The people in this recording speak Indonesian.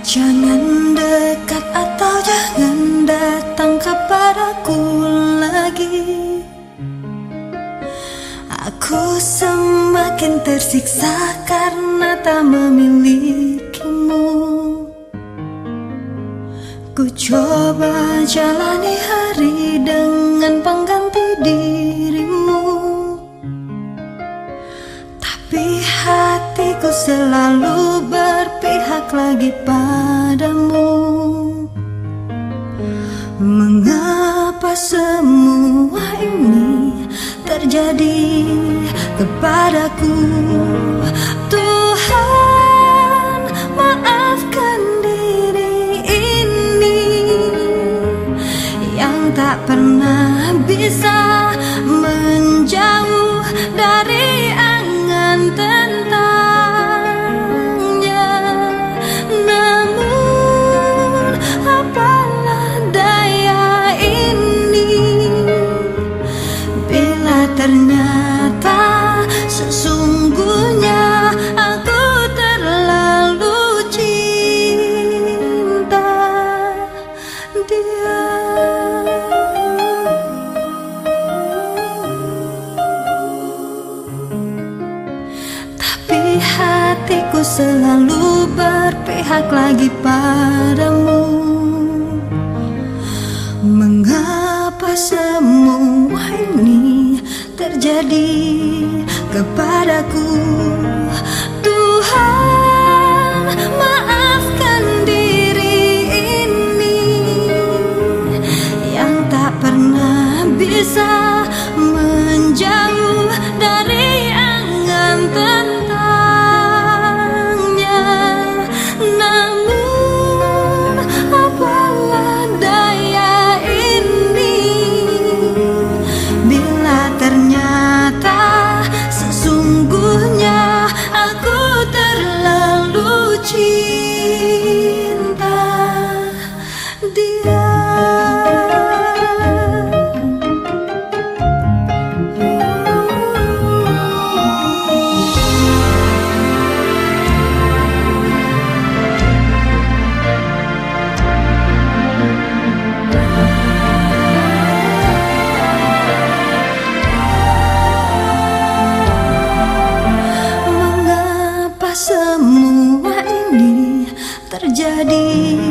Jangan dekat atau jangan datang kepadaku lagi. Aku semakin tersiksa karena tak memilikimu. Ku coba jalani hari dengan pengganti dirimu. Tapi hatiku selalu berpihak lagi padamu. Mengapa semua ini terjadi kepadaku? Tuhan maafkan diri ini Yang tak pernah bisa menjauh dari hatiku selalu berpihak lagi padamu. Mengapa semua ini terjadi kepadaku jadi